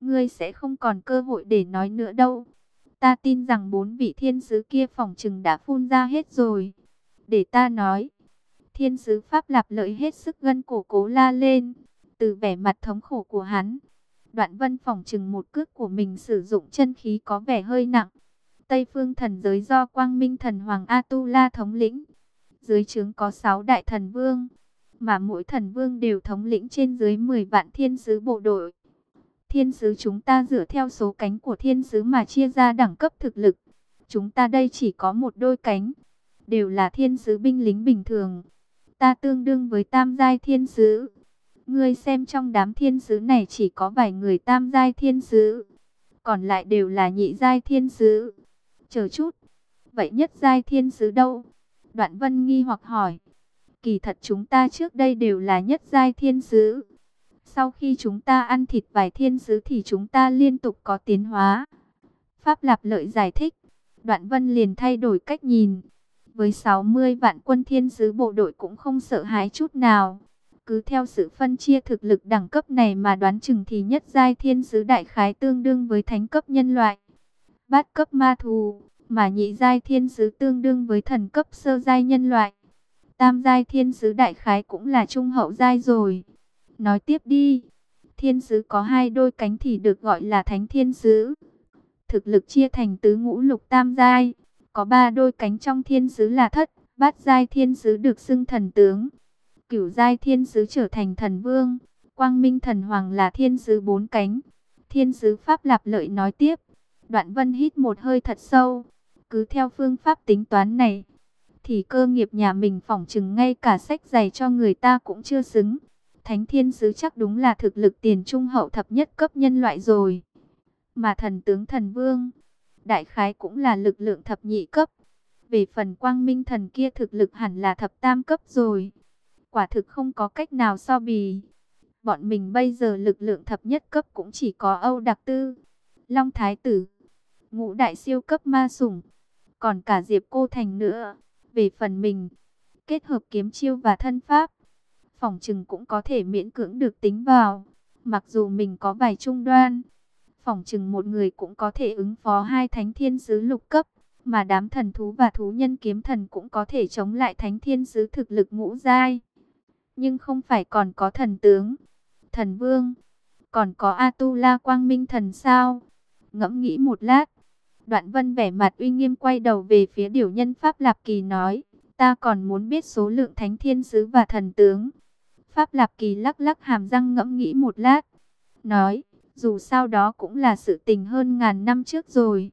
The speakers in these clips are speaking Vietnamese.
ngươi sẽ không còn cơ hội để nói nữa đâu. Ta tin rằng bốn vị thiên sứ kia phòng trừng đã phun ra hết rồi. Để ta nói. Thiên sứ Pháp Lạp lợi hết sức gân cổ cố la lên. Từ vẻ mặt thống khổ của hắn. Đoạn vân phòng trừng một cước của mình sử dụng chân khí có vẻ hơi nặng. Tây phương thần giới do quang minh thần Hoàng Atula thống lĩnh. Dưới trướng có 6 đại thần vương. Mà mỗi thần vương đều thống lĩnh trên dưới 10 vạn thiên sứ bộ đội. Thiên sứ chúng ta dựa theo số cánh của thiên sứ mà chia ra đẳng cấp thực lực. Chúng ta đây chỉ có một đôi cánh. Đều là thiên sứ binh lính bình thường. Ta tương đương với tam giai thiên sứ. Ngươi xem trong đám thiên sứ này chỉ có vài người tam giai thiên sứ. Còn lại đều là nhị giai thiên sứ. Chờ chút. Vậy nhất giai thiên sứ đâu? Đoạn vân nghi hoặc hỏi. Kỳ thật chúng ta trước đây đều là nhất giai thiên sứ. Sau khi chúng ta ăn thịt vài thiên sứ thì chúng ta liên tục có tiến hóa. Pháp Lạp Lợi giải thích. Đoạn Vân liền thay đổi cách nhìn. Với 60 vạn quân thiên sứ bộ đội cũng không sợ hãi chút nào. Cứ theo sự phân chia thực lực đẳng cấp này mà đoán chừng thì nhất giai thiên sứ đại khái tương đương với thánh cấp nhân loại. Bát cấp ma thù, mà nhị giai thiên sứ tương đương với thần cấp sơ giai nhân loại. Tam giai thiên sứ đại khái cũng là trung hậu giai rồi. Nói tiếp đi. Thiên sứ có hai đôi cánh thì được gọi là thánh thiên sứ. Thực lực chia thành tứ ngũ lục tam giai. Có ba đôi cánh trong thiên sứ là thất, bát giai thiên sứ được xưng thần tướng. Cửu giai thiên sứ trở thành thần vương. Quang minh thần hoàng là thiên sứ bốn cánh. Thiên sứ Pháp Lạp Lợi nói tiếp. Đoạn vân hít một hơi thật sâu. Cứ theo phương pháp tính toán này. Thì cơ nghiệp nhà mình phỏng chừng ngay cả sách giày cho người ta cũng chưa xứng. Thánh thiên sứ chắc đúng là thực lực tiền trung hậu thập nhất cấp nhân loại rồi. Mà thần tướng thần vương, đại khái cũng là lực lượng thập nhị cấp. Về phần quang minh thần kia thực lực hẳn là thập tam cấp rồi. Quả thực không có cách nào so bì. Bọn mình bây giờ lực lượng thập nhất cấp cũng chỉ có Âu Đặc Tư, Long Thái Tử, Ngũ Đại Siêu cấp ma sủng, còn cả Diệp Cô Thành nữa. Về phần mình, kết hợp kiếm chiêu và thân pháp, phòng trừng cũng có thể miễn cưỡng được tính vào. Mặc dù mình có vài trung đoan, phòng trừng một người cũng có thể ứng phó hai thánh thiên sứ lục cấp, mà đám thần thú và thú nhân kiếm thần cũng có thể chống lại thánh thiên sứ thực lực ngũ giai. Nhưng không phải còn có thần tướng, thần vương, còn có Atula quang minh thần sao? Ngẫm nghĩ một lát, đoạn vân vẻ mặt uy nghiêm quay đầu về phía điều nhân Pháp Lạp Kỳ nói, ta còn muốn biết số lượng thánh thiên sứ và thần tướng. Pháp Lạp Kỳ lắc lắc hàm răng ngẫm nghĩ một lát. Nói, dù sao đó cũng là sự tình hơn ngàn năm trước rồi.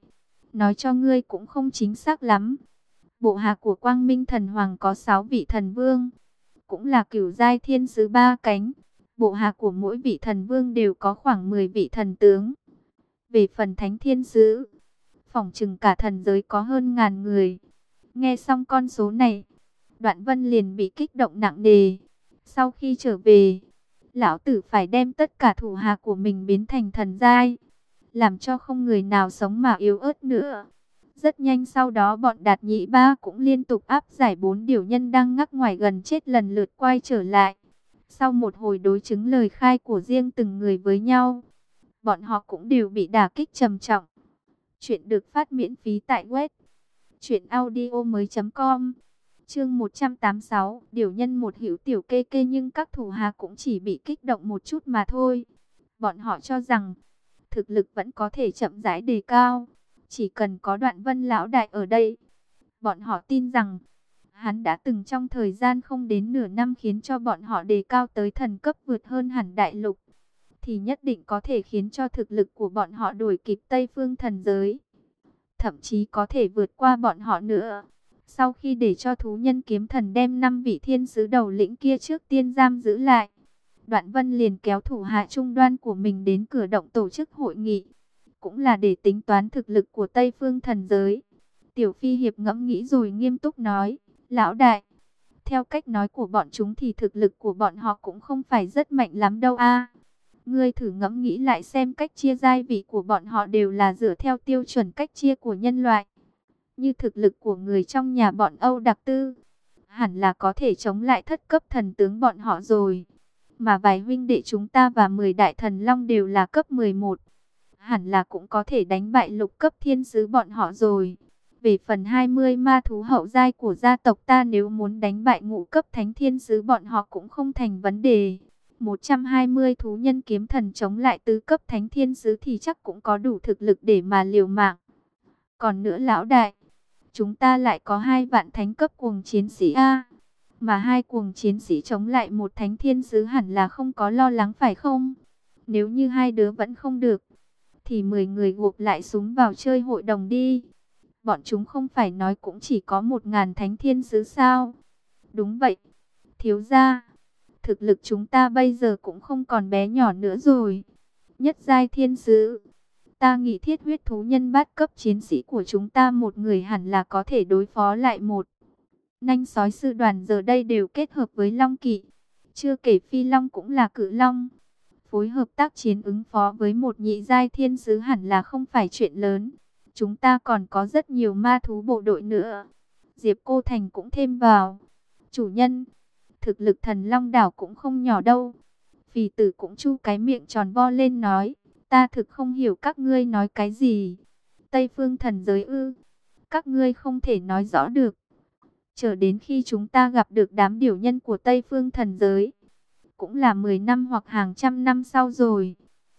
Nói cho ngươi cũng không chính xác lắm. Bộ hạ của Quang Minh Thần Hoàng có 6 vị thần vương. Cũng là cửu giai thiên sứ ba cánh. Bộ hạ của mỗi vị thần vương đều có khoảng 10 vị thần tướng. Về phần thánh thiên sứ, phỏng chừng cả thần giới có hơn ngàn người. Nghe xong con số này, đoạn vân liền bị kích động nặng nề. Sau khi trở về, lão tử phải đem tất cả thủ hạ của mình biến thành thần giai, làm cho không người nào sống mà yếu ớt nữa. Rất nhanh sau đó bọn đạt nhị ba cũng liên tục áp giải bốn điều nhân đang ngắc ngoài gần chết lần lượt quay trở lại. Sau một hồi đối chứng lời khai của riêng từng người với nhau, bọn họ cũng đều bị đả kích trầm trọng. Chuyện được phát miễn phí tại web chuyện audio mới.com Chương 186, điều nhân một hiểu tiểu kê kê nhưng các thủ hà cũng chỉ bị kích động một chút mà thôi. Bọn họ cho rằng, thực lực vẫn có thể chậm rãi đề cao, chỉ cần có đoạn vân lão đại ở đây. Bọn họ tin rằng, hắn đã từng trong thời gian không đến nửa năm khiến cho bọn họ đề cao tới thần cấp vượt hơn hẳn đại lục. Thì nhất định có thể khiến cho thực lực của bọn họ đuổi kịp Tây Phương thần giới. Thậm chí có thể vượt qua bọn họ nữa. Sau khi để cho thú nhân kiếm thần đem năm vị thiên sứ đầu lĩnh kia trước tiên giam giữ lại, Đoạn Vân liền kéo thủ hạ trung đoan của mình đến cửa động tổ chức hội nghị, cũng là để tính toán thực lực của Tây Phương thần giới. Tiểu Phi Hiệp ngẫm nghĩ rồi nghiêm túc nói, Lão đại, theo cách nói của bọn chúng thì thực lực của bọn họ cũng không phải rất mạnh lắm đâu a. Ngươi thử ngẫm nghĩ lại xem cách chia giai vị của bọn họ đều là dựa theo tiêu chuẩn cách chia của nhân loại như thực lực của người trong nhà bọn Âu Đặc Tư, hẳn là có thể chống lại thất cấp thần tướng bọn họ rồi. Mà vài huynh đệ chúng ta và 10 đại thần long đều là cấp 11, hẳn là cũng có thể đánh bại lục cấp thiên sứ bọn họ rồi. Về phần 20 ma thú hậu giai của gia tộc ta nếu muốn đánh bại ngũ cấp thánh thiên sứ bọn họ cũng không thành vấn đề. 120 thú nhân kiếm thần chống lại tứ cấp thánh thiên sứ thì chắc cũng có đủ thực lực để mà liều mạng. Còn nữa lão đại, chúng ta lại có hai vạn thánh cấp cuồng chiến sĩ A. Mà hai cuồng chiến sĩ chống lại một thánh thiên sứ hẳn là không có lo lắng phải không? Nếu như hai đứa vẫn không được, thì 10 người gộp lại súng vào chơi hội đồng đi. Bọn chúng không phải nói cũng chỉ có một ngàn thánh thiên sứ sao? Đúng vậy, thiếu gia thực lực chúng ta bây giờ cũng không còn bé nhỏ nữa rồi. Nhất giai thiên sứ, ta nghĩ thiết huyết thú nhân bát cấp chiến sĩ của chúng ta một người hẳn là có thể đối phó lại một. Nanh sói sư đoàn giờ đây đều kết hợp với long kỵ, chưa kể phi long cũng là cự long. Phối hợp tác chiến ứng phó với một nhị giai thiên sứ hẳn là không phải chuyện lớn. Chúng ta còn có rất nhiều ma thú bộ đội nữa. Diệp Cô Thành cũng thêm vào. Chủ nhân, thực lực thần long đảo cũng không nhỏ đâu. Phì tử cũng chu cái miệng tròn vo lên nói, ta thực không hiểu các ngươi nói cái gì. Tây phương thần giới ư, các ngươi không thể nói rõ được. Chờ đến khi chúng ta gặp được đám điều nhân của Tây phương thần giới, cũng là 10 năm hoặc hàng trăm năm sau rồi.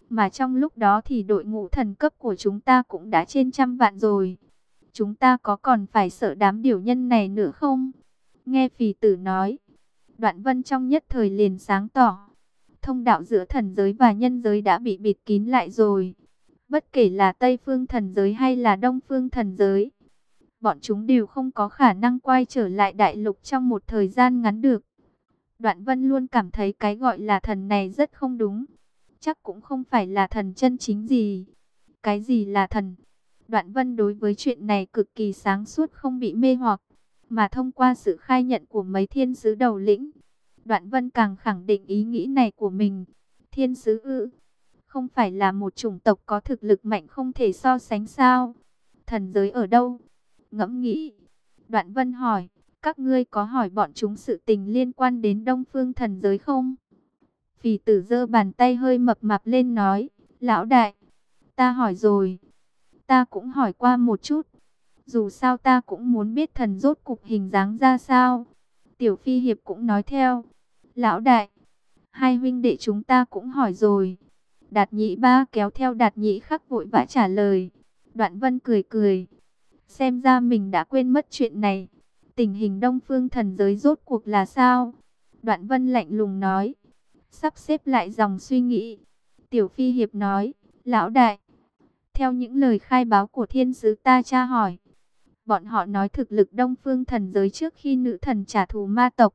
Mà trong lúc đó thì đội ngũ thần cấp của chúng ta cũng đã trên trăm vạn rồi. Chúng ta có còn phải sợ đám điều nhân này nữa không? Nghe phì tử nói, Đoạn vân trong nhất thời liền sáng tỏ. Thông đạo giữa thần giới và nhân giới đã bị bịt kín lại rồi. Bất kể là Tây phương thần giới hay là Đông phương thần giới. Bọn chúng đều không có khả năng quay trở lại đại lục trong một thời gian ngắn được. Đoạn vân luôn cảm thấy cái gọi là thần này rất không đúng. Chắc cũng không phải là thần chân chính gì. Cái gì là thần? Đoạn vân đối với chuyện này cực kỳ sáng suốt, không bị mê hoặc mà thông qua sự khai nhận của mấy thiên sứ đầu lĩnh. Đoạn vân càng khẳng định ý nghĩ này của mình. Thiên sứ ư, không phải là một chủng tộc có thực lực mạnh không thể so sánh sao? Thần giới ở đâu? Ngẫm nghĩ. Đoạn vân hỏi, các ngươi có hỏi bọn chúng sự tình liên quan đến đông phương thần giới không? Phì tử giơ bàn tay hơi mập mạp lên nói, lão đại, ta hỏi rồi. Ta cũng hỏi qua một chút, dù sao ta cũng muốn biết thần rốt cục hình dáng ra sao. Tiểu Phi Hiệp cũng nói theo. Lão đại, hai huynh đệ chúng ta cũng hỏi rồi. Đạt nhị ba kéo theo đạt nhị khắc vội vã trả lời. Đoạn vân cười cười. Xem ra mình đã quên mất chuyện này. Tình hình đông phương thần giới rốt cuộc là sao? Đoạn vân lạnh lùng nói. Sắp xếp lại dòng suy nghĩ. Tiểu Phi Hiệp nói. Lão đại. Theo những lời khai báo của thiên sứ ta tra hỏi. Bọn họ nói thực lực đông phương thần giới trước khi nữ thần trả thù ma tộc,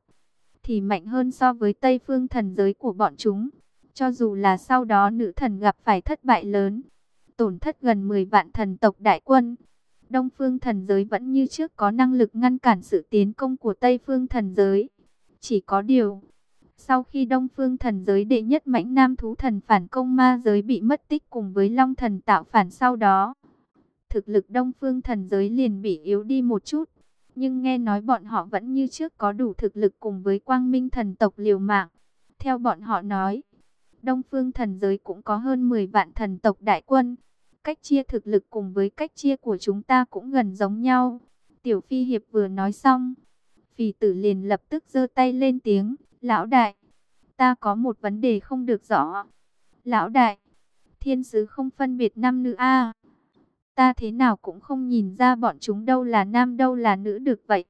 thì mạnh hơn so với tây phương thần giới của bọn chúng. Cho dù là sau đó nữ thần gặp phải thất bại lớn, tổn thất gần 10 vạn thần tộc đại quân. Đông phương thần giới vẫn như trước có năng lực ngăn cản sự tiến công của Tây phương thần giới. Chỉ có điều, sau khi Đông phương thần giới đệ nhất mãnh nam thú thần phản công ma giới bị mất tích cùng với Long thần tạo phản sau đó, thực lực đông phương thần giới liền bị yếu đi một chút. Nhưng nghe nói bọn họ vẫn như trước có đủ thực lực cùng với quang minh thần tộc liều mạng. Theo bọn họ nói, đông phương thần giới cũng có hơn 10 vạn thần tộc đại quân. Cách chia thực lực cùng với cách chia của chúng ta cũng gần giống nhau. Tiểu Phi Hiệp vừa nói xong, Phì tử liền lập tức giơ tay lên tiếng, Lão đại, ta có một vấn đề không được rõ. Lão đại, thiên sứ không phân biệt nam nữ a Ta thế nào cũng không nhìn ra bọn chúng đâu là nam đâu là nữ được vậy.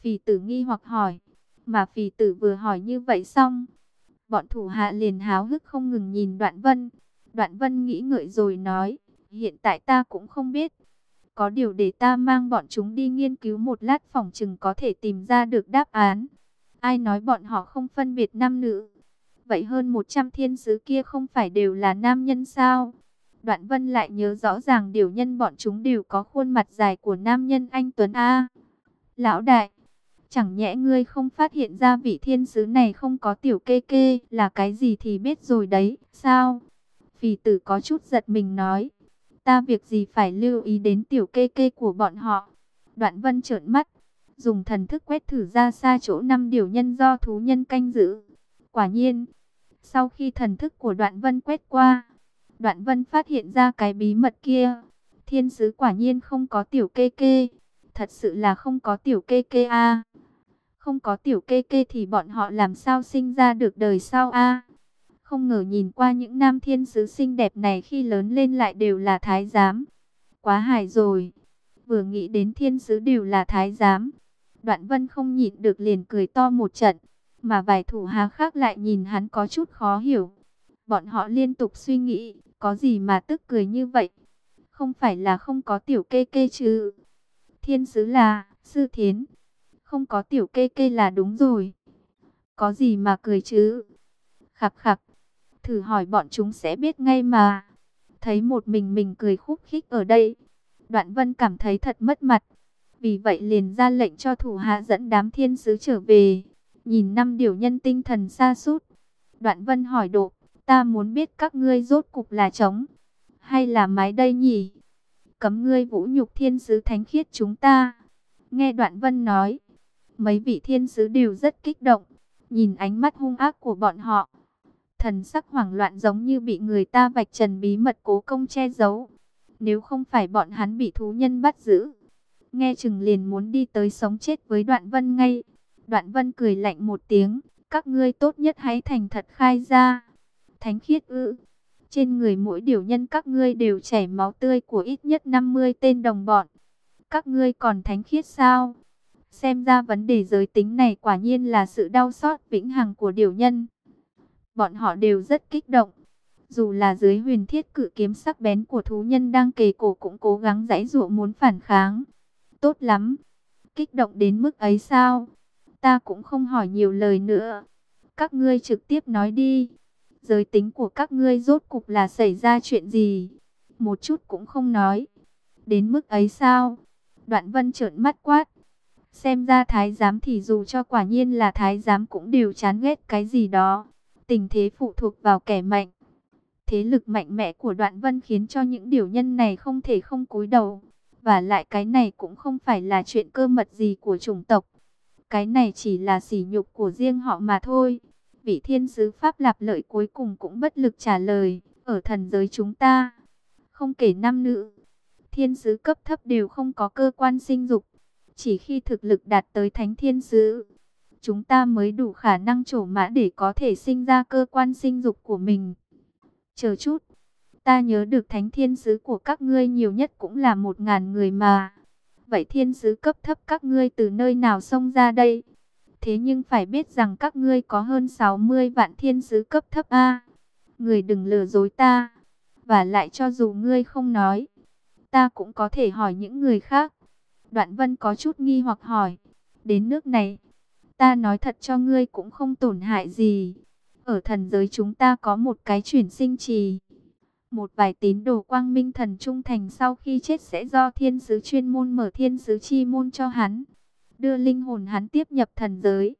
Phì tử nghi hoặc hỏi. Mà phì tử vừa hỏi như vậy xong. Bọn thủ hạ liền háo hức không ngừng nhìn đoạn vân. Đoạn vân nghĩ ngợi rồi nói. Hiện tại ta cũng không biết. Có điều để ta mang bọn chúng đi nghiên cứu một lát phòng chừng có thể tìm ra được đáp án. Ai nói bọn họ không phân biệt nam nữ. Vậy hơn 100 thiên sứ kia không phải đều là nam nhân sao? Đoạn vân lại nhớ rõ ràng điều nhân bọn chúng đều có khuôn mặt dài của nam nhân anh Tuấn A. Lão đại, chẳng nhẽ ngươi không phát hiện ra vị thiên sứ này không có tiểu kê kê là cái gì thì biết rồi đấy, sao? Phì tử có chút giật mình nói, ta việc gì phải lưu ý đến tiểu kê kê của bọn họ. Đoạn vân trợn mắt, dùng thần thức quét thử ra xa chỗ năm điều nhân do thú nhân canh giữ. Quả nhiên, sau khi thần thức của đoạn vân quét qua, Đoạn vân phát hiện ra cái bí mật kia. Thiên sứ quả nhiên không có tiểu kê kê. Thật sự là không có tiểu kê kê a. Không có tiểu kê kê thì bọn họ làm sao sinh ra được đời sau a. Không ngờ nhìn qua những nam thiên sứ xinh đẹp này khi lớn lên lại đều là thái giám. Quá hài rồi. Vừa nghĩ đến thiên sứ đều là thái giám. Đoạn vân không nhịn được liền cười to một trận. Mà vài thủ hà khác lại nhìn hắn có chút khó hiểu. Bọn họ liên tục suy nghĩ, có gì mà tức cười như vậy? Không phải là không có tiểu kê kê chứ? Thiên sứ là, sư thiến. Không có tiểu kê kê là đúng rồi. Có gì mà cười chứ? Khặc khặc, thử hỏi bọn chúng sẽ biết ngay mà. Thấy một mình mình cười khúc khích ở đây. Đoạn vân cảm thấy thật mất mặt. Vì vậy liền ra lệnh cho thủ hạ dẫn đám thiên sứ trở về. Nhìn năm điều nhân tinh thần xa sút Đoạn vân hỏi độ, ta muốn biết các ngươi rốt cục là trống, hay là mái đây nhỉ? Cấm ngươi vũ nhục thiên sứ thánh khiết chúng ta. Nghe đoạn vân nói, mấy vị thiên sứ đều rất kích động, nhìn ánh mắt hung ác của bọn họ. Thần sắc hoảng loạn giống như bị người ta vạch trần bí mật cố công che giấu. Nếu không phải bọn hắn bị thú nhân bắt giữ, nghe chừng liền muốn đi tới sống chết với đoạn vân ngay. Đoạn vân cười lạnh một tiếng, các ngươi tốt nhất hãy thành thật khai ra. Thánh khiết ư, trên người mỗi điều nhân các ngươi đều chảy máu tươi của ít nhất 50 tên đồng bọn. Các ngươi còn thánh khiết sao? Xem ra vấn đề giới tính này quả nhiên là sự đau xót vĩnh hằng của điều nhân. Bọn họ đều rất kích động. Dù là dưới huyền thiết cự kiếm sắc bén của thú nhân đang kề cổ cũng cố gắng giãy dụa muốn phản kháng. Tốt lắm. Kích động đến mức ấy sao? Ta cũng không hỏi nhiều lời nữa. Các ngươi trực tiếp nói đi. Giới tính của các ngươi rốt cục là xảy ra chuyện gì? Một chút cũng không nói. Đến mức ấy sao? Đoạn vân trợn mắt quát. Xem ra thái giám thì dù cho quả nhiên là thái giám cũng đều chán ghét cái gì đó. Tình thế phụ thuộc vào kẻ mạnh. Thế lực mạnh mẽ của đoạn vân khiến cho những điều nhân này không thể không cúi đầu. Và lại cái này cũng không phải là chuyện cơ mật gì của chủng tộc. Cái này chỉ là sỉ nhục của riêng họ mà thôi. Vị thiên sứ Pháp Lạp lợi cuối cùng cũng bất lực trả lời. Ở thần giới chúng ta, không kể nam nữ, thiên sứ cấp thấp đều không có cơ quan sinh dục. Chỉ khi thực lực đạt tới thánh thiên sứ, chúng ta mới đủ khả năng trổ mã để có thể sinh ra cơ quan sinh dục của mình. Chờ chút, ta nhớ được thánh thiên sứ của các ngươi nhiều nhất cũng là một ngàn người mà. Vậy thiên sứ cấp thấp các ngươi từ nơi nào xông ra đây? Thế nhưng phải biết rằng các ngươi có hơn 60 vạn thiên sứ cấp thấp A. Người đừng lừa dối ta. Và lại cho dù ngươi không nói, ta cũng có thể hỏi những người khác. Đoạn vân có chút nghi hoặc hỏi. Đến nước này, ta nói thật cho ngươi cũng không tổn hại gì. Ở thần giới chúng ta có một cái chuyển sinh trì. Một vài tín đồ quang minh thần trung thành sau khi chết sẽ do thiên sứ chuyên môn mở thiên sứ chi môn cho hắn. Đưa linh hồn hắn tiếp nhập thần giới.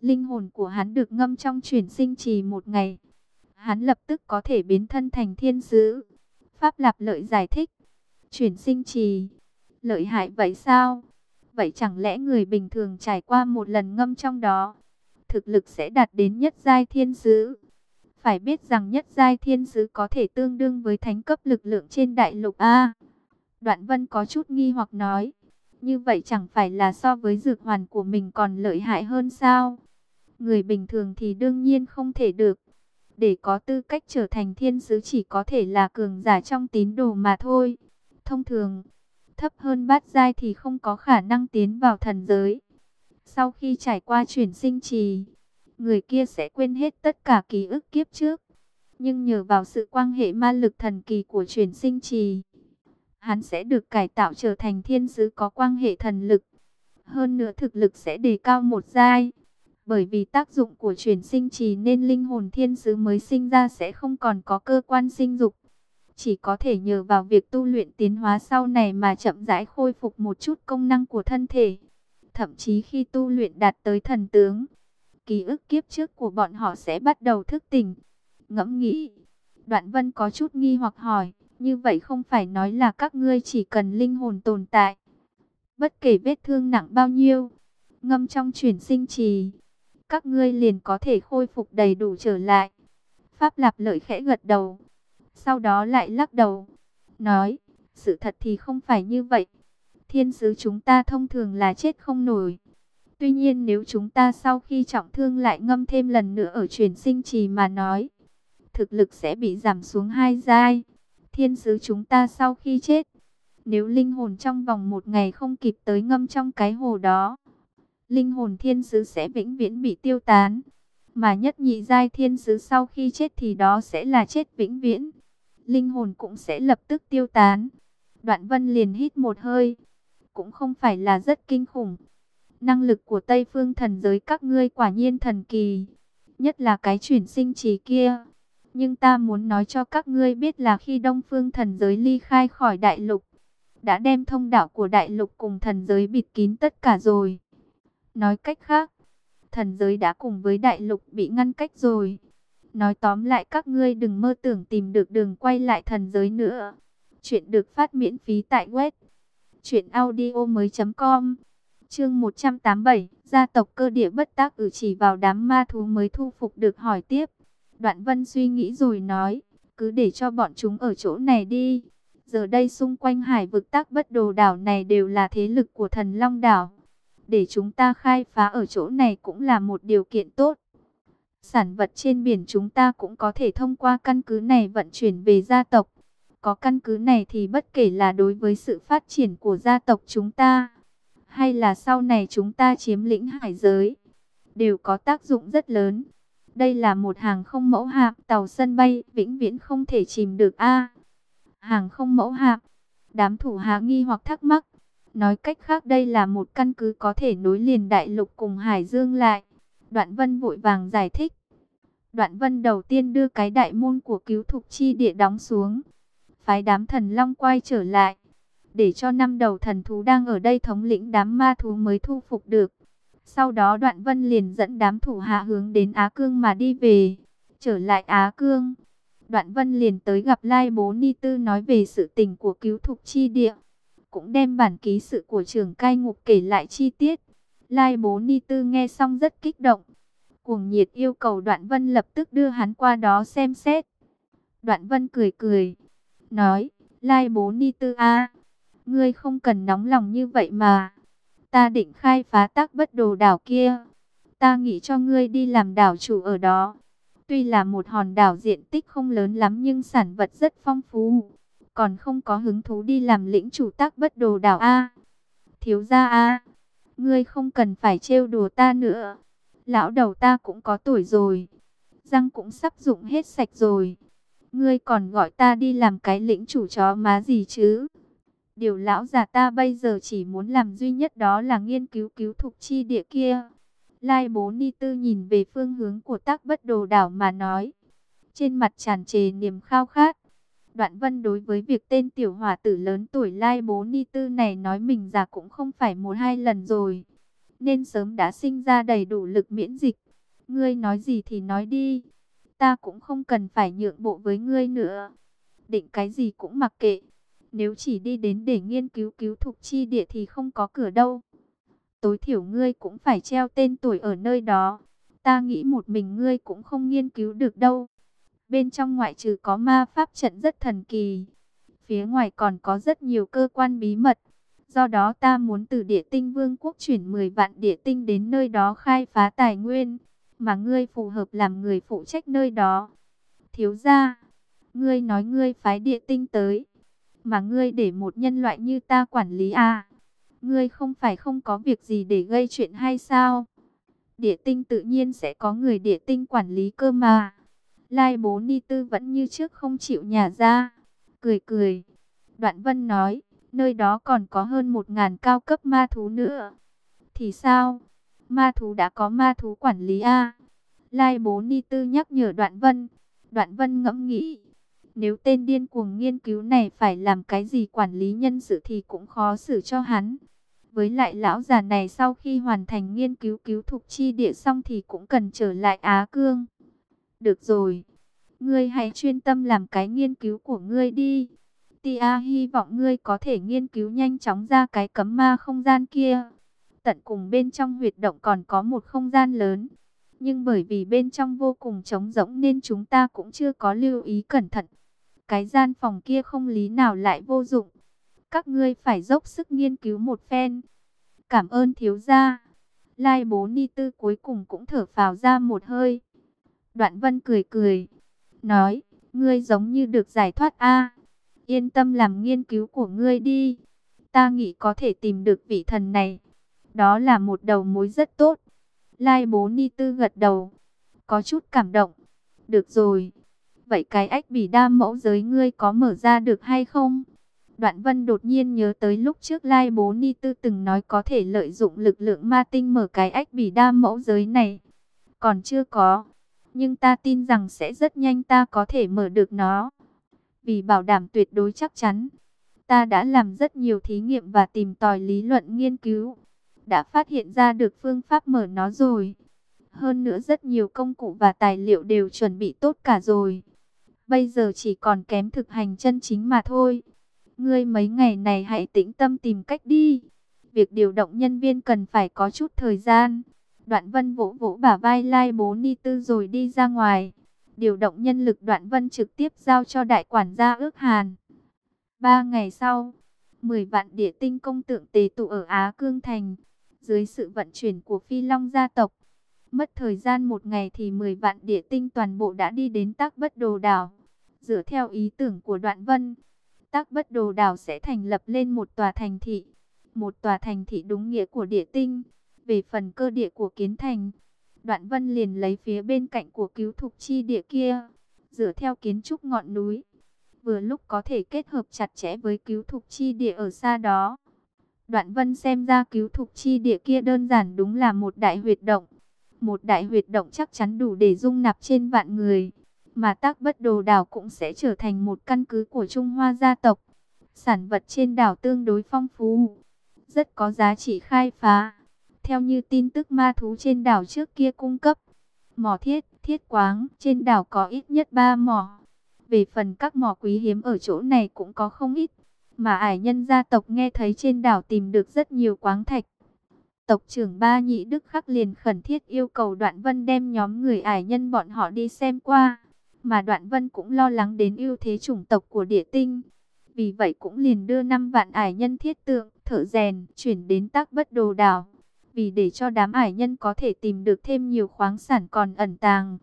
Linh hồn của hắn được ngâm trong chuyển sinh trì một ngày. Hắn lập tức có thể biến thân thành thiên sứ. Pháp Lạp lợi giải thích. Chuyển sinh trì. Lợi hại vậy sao? Vậy chẳng lẽ người bình thường trải qua một lần ngâm trong đó, thực lực sẽ đạt đến nhất giai thiên sứ? Phải biết rằng nhất giai thiên sứ có thể tương đương với thánh cấp lực lượng trên đại lục A. Đoạn vân có chút nghi hoặc nói. Như vậy chẳng phải là so với dược hoàn của mình còn lợi hại hơn sao? Người bình thường thì đương nhiên không thể được. Để có tư cách trở thành thiên sứ chỉ có thể là cường giả trong tín đồ mà thôi. Thông thường, thấp hơn bát giai thì không có khả năng tiến vào thần giới. Sau khi trải qua chuyển sinh trì, người kia sẽ quên hết tất cả ký ức kiếp trước. Nhưng nhờ vào sự quan hệ ma lực thần kỳ của chuyển sinh trì, hắn sẽ được cải tạo trở thành thiên sứ có quan hệ thần lực. Hơn nữa thực lực sẽ đề cao một giai. Bởi vì tác dụng của chuyển sinh trì nên linh hồn thiên sứ mới sinh ra sẽ không còn có cơ quan sinh dục. Chỉ có thể nhờ vào việc tu luyện tiến hóa sau này mà chậm rãi khôi phục một chút công năng của thân thể. Thậm chí khi tu luyện đạt tới thần tướng, ký ức kiếp trước của bọn họ sẽ bắt đầu thức tỉnh. Ngẫm nghĩ, đoạn vân có chút nghi hoặc hỏi, như vậy không phải nói là các ngươi chỉ cần linh hồn tồn tại. Bất kể vết thương nặng bao nhiêu, ngâm trong chuyển sinh trì, các ngươi liền có thể khôi phục đầy đủ trở lại. Pháp Lạp lợi khẽ gật đầu. Sau đó lại lắc đầu, nói, sự thật thì không phải như vậy. Thiên sứ chúng ta thông thường là chết không nổi. Tuy nhiên nếu chúng ta sau khi trọng thương lại ngâm thêm lần nữa ở truyền sinh trì mà nói, thực lực sẽ bị giảm xuống hai giai. Thiên sứ chúng ta sau khi chết, nếu linh hồn trong vòng một ngày không kịp tới ngâm trong cái hồ đó, linh hồn thiên sứ sẽ vĩnh viễn bị tiêu tán. Mà nhất nhị giai thiên sứ sau khi chết thì đó sẽ là chết vĩnh viễn. Linh hồn cũng sẽ lập tức tiêu tán. Đoạn vân liền hít một hơi. Cũng không phải là rất kinh khủng. Năng lực của Tây Phương thần giới các ngươi quả nhiên thần kỳ. Nhất là cái chuyển sinh trì kia. Nhưng ta muốn nói cho các ngươi biết là khi Đông Phương thần giới ly khai khỏi đại lục. Đã đem thông đạo của đại lục cùng thần giới bịt kín tất cả rồi. Nói cách khác, thần giới đã cùng với đại lục bị ngăn cách rồi. Nói tóm lại các ngươi đừng mơ tưởng tìm được đường quay lại thần giới nữa. Chuyện được phát miễn phí tại web truyệnaudiomoi.com. Chương 187, gia tộc cơ địa bất tác ử chỉ vào đám ma thú mới thu phục được hỏi tiếp. Đoạn Vân suy nghĩ rồi nói, cứ để cho bọn chúng ở chỗ này đi. Giờ đây xung quanh hải vực tác bất đồ đảo này đều là thế lực của thần Long đảo. Để chúng ta khai phá ở chỗ này cũng là một điều kiện tốt. Sản vật trên biển chúng ta cũng có thể thông qua căn cứ này vận chuyển về gia tộc. Có căn cứ này thì bất kể là đối với sự phát triển của gia tộc chúng ta, hay là sau này chúng ta chiếm lĩnh hải giới, đều có tác dụng rất lớn. Đây là một hàng không mẫu hạm, tàu sân bay, vĩnh viễn không thể chìm được a. hàng không mẫu hạm. Đám thủ hạ nghi hoặc thắc mắc. Nói cách khác đây là một căn cứ có thể nối liền đại lục cùng Hải Dương lại. Đoạn Vân vội vàng giải thích. Đoạn Vân đầu tiên đưa cái đại môn của cứu thục chi địa đóng xuống. Phái đám thần long quay trở lại. Để cho năm đầu thần thú đang ở đây thống lĩnh đám ma thú mới thu phục được. Sau đó Đoạn Vân liền dẫn đám thủ hạ hướng đến Á Cương mà đi về. Trở lại Á Cương. Đoạn Vân liền tới gặp Lai Bố Ni Tư nói về sự tình của cứu thục chi địa cũng đem bản ký sự của trường cai ngục kể lại chi tiết. Lai bố Ni Tư nghe xong rất kích động. Cuồng nhiệt yêu cầu Đoạn Vân lập tức đưa hắn qua đó xem xét. Đoạn Vân cười cười. Nói, Lai bố Ni Tư A. ngươi không cần nóng lòng như vậy mà. Ta định khai phá tác bất đồ đảo kia. Ta nghĩ cho ngươi đi làm đảo chủ ở đó. Tuy là một hòn đảo diện tích không lớn lắm nhưng sản vật rất phong phú còn không có hứng thú đi làm lĩnh chủ tác bất đồ đảo A. Thiếu gia A, ngươi không cần phải trêu đùa ta nữa. Lão đầu ta cũng có tuổi rồi, răng cũng sắp dụng hết sạch rồi. Ngươi còn gọi ta đi làm cái lĩnh chủ chó má gì chứ? Điều lão già ta bây giờ chỉ muốn làm duy nhất đó là nghiên cứu cứu thục chi địa kia. Lai bố ni tư nhìn về phương hướng của tác bất đồ đảo mà nói. Trên mặt tràn trề niềm khao khát. Đoạn vân đối với việc tên tiểu hỏa tử lớn tuổi lai bố ni tư này nói mình già cũng không phải một hai lần rồi. Nên sớm đã sinh ra đầy đủ lực miễn dịch. Ngươi nói gì thì nói đi. Ta cũng không cần phải nhượng bộ với ngươi nữa. Định cái gì cũng mặc kệ. Nếu chỉ đi đến để nghiên cứu cứu thục chi địa thì không có cửa đâu. Tối thiểu ngươi cũng phải treo tên tuổi ở nơi đó. Ta nghĩ một mình ngươi cũng không nghiên cứu được đâu. Bên trong ngoại trừ có ma pháp trận rất thần kỳ. Phía ngoài còn có rất nhiều cơ quan bí mật. Do đó ta muốn từ địa tinh vương quốc chuyển 10 vạn địa tinh đến nơi đó khai phá tài nguyên. Mà ngươi phù hợp làm người phụ trách nơi đó. Thiếu ra, ngươi nói ngươi phái địa tinh tới. Mà ngươi để một nhân loại như ta quản lý à. Ngươi không phải không có việc gì để gây chuyện hay sao? Địa tinh tự nhiên sẽ có người địa tinh quản lý cơ mà. Lai bố ni tư vẫn như trước không chịu nhả ra. Cười cười. Đoạn vân nói, nơi đó còn có hơn một ngàn cao cấp ma thú nữa. Thì sao? Ma thú đã có ma thú quản lý A. Lai bố ni tư nhắc nhở đoạn vân. Đoạn vân ngẫm nghĩ. Nếu tên điên cuồng nghiên cứu này phải làm cái gì quản lý nhân sự thì cũng khó xử cho hắn. Với lại lão già này sau khi hoàn thành nghiên cứu cứu thục chi địa xong thì cũng cần trở lại Á Cương. Được rồi, ngươi hãy chuyên tâm làm cái nghiên cứu của ngươi đi. Tia hy vọng ngươi có thể nghiên cứu nhanh chóng ra cái cấm ma không gian kia. Tận cùng bên trong huyệt động còn có một không gian lớn. Nhưng bởi vì bên trong vô cùng trống rỗng nên chúng ta cũng chưa có lưu ý cẩn thận cái gian phòng kia không lý nào lại vô dụng. Các ngươi phải dốc sức nghiên cứu một phen. Cảm ơn thiếu gia. Lai bố ni tư cuối cùng cũng thở phào ra một hơi. Đoạn vân cười cười. Nói, ngươi giống như được giải thoát a Yên tâm làm nghiên cứu của ngươi đi. Ta nghĩ có thể tìm được vị thần này. Đó là một đầu mối rất tốt. Lai bố ni tư gật đầu. Có chút cảm động. Được rồi. Vậy cái ách bỉ đa mẫu giới ngươi có mở ra được hay không? Đoạn vân đột nhiên nhớ tới lúc trước Lai bố ni tư từng nói có thể lợi dụng lực lượng ma tinh mở cái ách bỉ đa mẫu giới này. Còn chưa có. Nhưng ta tin rằng sẽ rất nhanh ta có thể mở được nó. Vì bảo đảm tuyệt đối chắc chắn. Ta đã làm rất nhiều thí nghiệm và tìm tòi lý luận nghiên cứu. Đã phát hiện ra được phương pháp mở nó rồi. Hơn nữa rất nhiều công cụ và tài liệu đều chuẩn bị tốt cả rồi. Bây giờ chỉ còn kém thực hành chân chính mà thôi. Ngươi mấy ngày này hãy tĩnh tâm tìm cách đi. Việc điều động nhân viên cần phải có chút thời gian. Đoạn vân vỗ vỗ bả vai lai bố ni tư rồi đi ra ngoài. Điều động nhân lực đoạn vân trực tiếp giao cho đại quản gia ước hàn. Ba ngày sau, 10 vạn địa tinh công tượng tề tụ ở Á Cương Thành. Dưới sự vận chuyển của Phi Long gia tộc. Mất thời gian một ngày thì 10 vạn địa tinh toàn bộ đã đi đến tác bất đồ đảo. Dựa theo ý tưởng của đoạn vân, tác bất đồ đảo sẽ thành lập lên một tòa thành thị. Một tòa thành thị đúng nghĩa của địa tinh. Về phần cơ địa của kiến thành, đoạn vân liền lấy phía bên cạnh của cứu thục chi địa kia. Dựa theo kiến trúc ngọn núi, vừa lúc có thể kết hợp chặt chẽ với cứu thục chi địa ở xa đó. Đoạn vân xem ra cứu thục chi địa kia đơn giản đúng là một đại huyệt động. Một đại huyệt động chắc chắn đủ để dung nạp trên vạn người. Mà tác bất đồ đảo cũng sẽ trở thành một căn cứ của Trung Hoa gia tộc. Sản vật trên đảo tương đối phong phú. Rất có giá trị khai phá. Theo như tin tức ma thú trên đảo trước kia cung cấp. Mỏ thiết, thiết quáng trên đảo có ít nhất 3 mỏ. Về phần các mỏ quý hiếm ở chỗ này cũng có không ít. Mà ải nhân gia tộc nghe thấy trên đảo tìm được rất nhiều quáng thạch. Tộc trưởng Ba Nhị Đức Khắc liền khẩn thiết yêu cầu Đoạn Vân đem nhóm người ải nhân bọn họ đi xem qua. Mà Đoạn Vân cũng lo lắng đến ưu thế chủng tộc của địa tinh. Vì vậy cũng liền đưa năm vạn ải nhân thiết tượng, thợ rèn, chuyển đến tác bất đồ đảo. Vì để cho đám ải nhân có thể tìm được thêm nhiều khoáng sản còn ẩn tàng.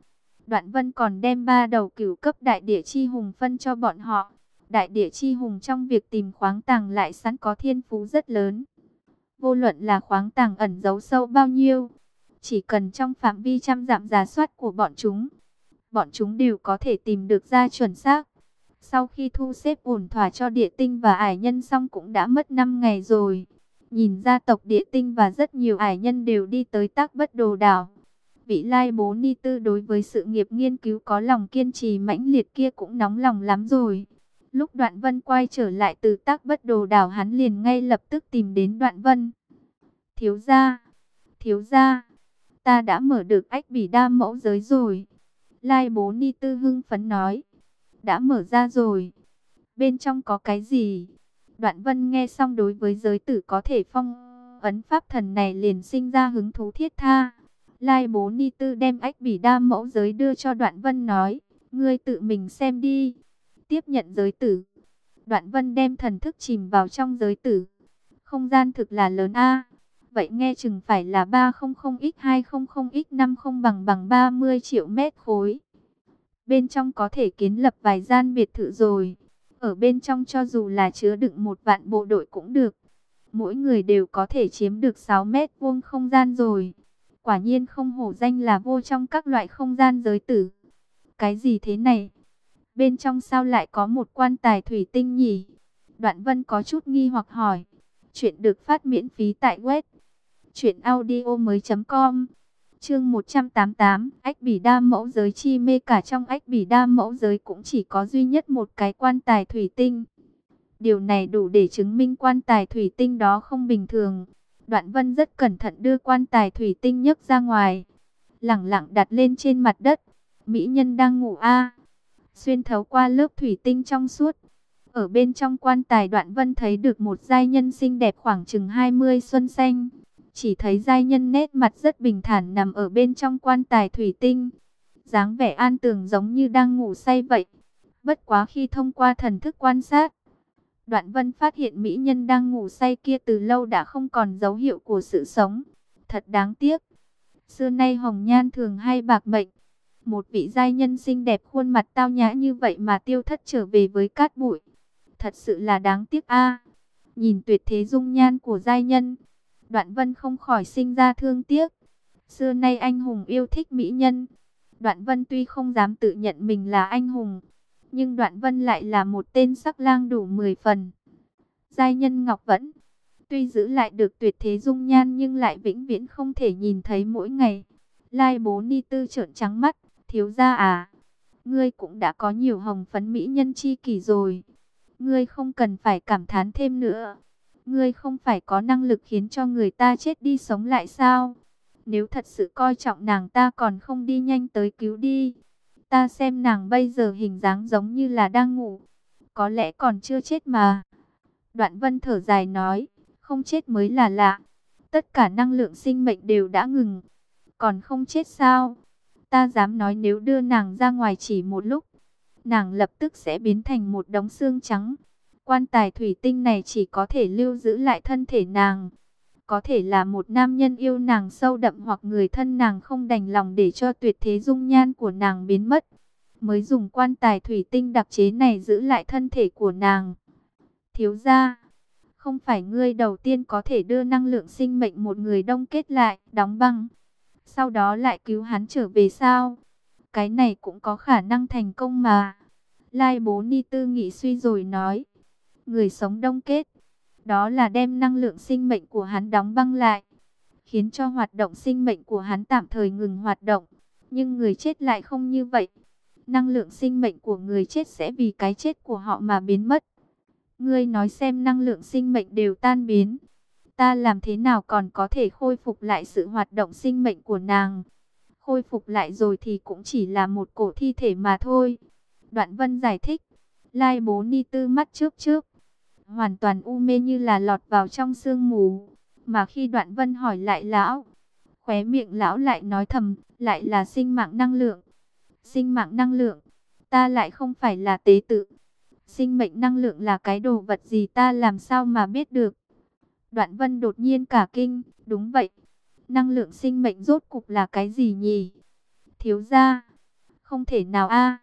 Đoạn Vân còn đem ba đầu cửu cấp đại địa chi hùng phân cho bọn họ. Đại địa chi hùng trong việc tìm khoáng tàng lại sẵn có thiên phú rất lớn. Vô luận là khoáng tàng ẩn giấu sâu bao nhiêu, chỉ cần trong phạm vi trăm dặm giả soát của bọn chúng, bọn chúng đều có thể tìm được ra chuẩn xác. Sau khi thu xếp ổn thỏa cho địa tinh và ải nhân xong cũng đã mất 5 ngày rồi. Nhìn gia tộc địa tinh và rất nhiều ải nhân đều đi tới tác bất đồ đảo. Vị lai bố ni tư đối với sự nghiệp nghiên cứu có lòng kiên trì mãnh liệt kia cũng nóng lòng lắm rồi. Lúc Đoạn Vân quay trở lại từ tác bất đồ đảo hắn liền ngay lập tức tìm đến Đoạn Vân. Thiếu gia, thiếu gia, ta đã mở được ách bỉ đa mẫu giới rồi. Lai bố ni tư hưng phấn nói, đã mở ra rồi. Bên trong có cái gì? Đoạn Vân nghe xong đối với giới tử có thể phong ấn pháp thần này liền sinh ra hứng thú thiết tha. Lai bố ni tư đem ách bỉ đa mẫu giới đưa cho Đoạn Vân nói, ngươi tự mình xem đi tiếp nhận giới tử. Đoạn vân đem thần thức chìm vào trong giới tử. Không gian thực là lớn a Vậy nghe chừng phải là 300x200x50 bằng bằng 30 triệu mét khối. Bên trong có thể kiến lập vài gian biệt thự rồi. Ở bên trong cho dù là chứa đựng một vạn bộ đội cũng được. Mỗi người đều có thể chiếm được 6 mét vuông không gian rồi. Quả nhiên không hổ danh là vô trong các loại không gian giới tử. Cái gì thế này? Bên trong sao lại có một quan tài thủy tinh nhỉ? Đoạn vân có chút nghi hoặc hỏi. Chuyện được phát miễn phí tại web. Chuyện audio mới com Chương 188, ách bỉ đa mẫu giới chi mê cả trong ách bỉ đa mẫu giới cũng chỉ có duy nhất một cái quan tài thủy tinh. Điều này đủ để chứng minh quan tài thủy tinh đó không bình thường. Đoạn vân rất cẩn thận đưa quan tài thủy tinh nhấc ra ngoài. lẳng lặng đặt lên trên mặt đất. Mỹ nhân đang ngủ a xuyên thấu qua lớp thủy tinh trong suốt. Ở bên trong quan tài đoạn vân thấy được một giai nhân xinh đẹp khoảng chừng 20 xuân xanh. Chỉ thấy giai nhân nét mặt rất bình thản nằm ở bên trong quan tài thủy tinh. dáng vẻ an tường giống như đang ngủ say vậy. Bất quá khi thông qua thần thức quan sát, Đoạn Vân phát hiện mỹ nhân đang ngủ say kia từ lâu đã không còn dấu hiệu của sự sống. Thật đáng tiếc. Xưa nay hồng nhan thường hay bạc mệnh. Một vị giai nhân xinh đẹp khuôn mặt tao nhã như vậy mà tiêu thất trở về với cát bụi. Thật sự là đáng tiếc a. nhìn tuyệt thế dung nhan của giai nhân, Đoạn Vân không khỏi sinh ra thương tiếc. Xưa nay anh hùng yêu thích mỹ nhân. Đoạn Vân tuy không dám tự nhận mình là anh hùng, nhưng Đoạn Vân lại là một tên sắc lang đủ 10 phần. Giai nhân Ngọc Vẫn, tuy giữ lại được tuyệt thế dung nhan nhưng lại vĩnh viễn không thể nhìn thấy mỗi ngày. Lai bố ni tư trợn trắng mắt, thiếu gia à, ngươi cũng đã có nhiều hồng phấn mỹ nhân chi kỷ rồi. Ngươi không cần phải cảm thán thêm nữa. Ngươi không phải có năng lực khiến cho người ta chết đi sống lại sao? Nếu thật sự coi trọng nàng ta còn không đi nhanh tới cứu đi. Ta xem nàng bây giờ hình dáng giống như là đang ngủ. Có lẽ còn chưa chết mà. Đoạn vân thở dài nói. Không chết mới là lạ. Tất cả năng lượng sinh mệnh đều đã ngừng. Còn không chết sao? Ta dám nói nếu đưa nàng ra ngoài chỉ một lúc. Nàng lập tức sẽ biến thành một đống xương trắng. Quan tài thủy tinh này chỉ có thể lưu giữ lại thân thể nàng. Có thể là một nam nhân yêu nàng sâu đậm hoặc người thân nàng không đành lòng để cho tuyệt thế dung nhan của nàng biến mất. Mới dùng quan tài thủy tinh đặc chế này giữ lại thân thể của nàng. Thiếu ra, không phải ngươi đầu tiên có thể đưa năng lượng sinh mệnh một người đông kết lại, đóng băng. Sau đó lại cứu hắn trở về sao? Cái này cũng có khả năng thành công mà. Lai bố ni tư nghĩ suy rồi nói. Người sống đông kết đó là đem năng lượng sinh mệnh của hắn đóng băng lại, khiến cho hoạt động sinh mệnh của hắn tạm thời ngừng hoạt động. Nhưng người chết lại không như vậy. Năng lượng sinh mệnh của người chết sẽ vì cái chết của họ mà biến mất. Ngươi nói xem năng lượng sinh mệnh đều tan biến. Ta làm thế nào còn có thể khôi phục lại sự hoạt động sinh mệnh của nàng? Khôi phục lại rồi thì cũng chỉ là một cổ thi thể mà thôi. Đoạn vân giải thích. Lai bố ni tư mắt trước trước hoàn toàn u mê như là lọt vào trong sương mù. Mà khi đoạn vân hỏi lại lão, khóe miệng lão lại nói thầm, lại là sinh mạng năng lượng. Sinh mạng năng lượng, ta lại không phải là tế tự. Sinh mệnh năng lượng là cái đồ vật gì ta làm sao mà biết được. Đoạn vân đột nhiên cả kinh, đúng vậy. Năng lượng sinh mệnh rốt cục là cái gì nhỉ? Thiếu ra, không thể nào a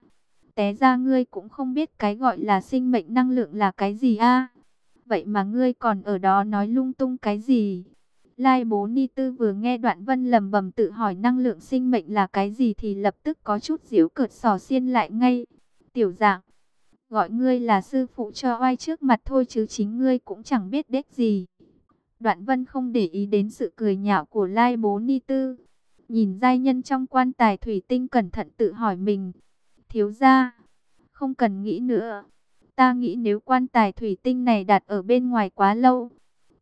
Té ra ngươi cũng không biết cái gọi là sinh mệnh năng lượng là cái gì a Vậy mà ngươi còn ở đó nói lung tung cái gì? Lai bố ni tư vừa nghe đoạn vân lầm bầm tự hỏi năng lượng sinh mệnh là cái gì thì lập tức có chút diễu cợt sò xiên lại ngay. Tiểu dạng, gọi ngươi là sư phụ cho oai trước mặt thôi chứ chính ngươi cũng chẳng biết đếch gì. Đoạn vân không để ý đến sự cười nhạo của Lai bố ni tư. Nhìn giai nhân trong quan tài thủy tinh cẩn thận tự hỏi mình. Thiếu ra, không cần nghĩ nữa. Ta nghĩ nếu quan tài thủy tinh này đặt ở bên ngoài quá lâu,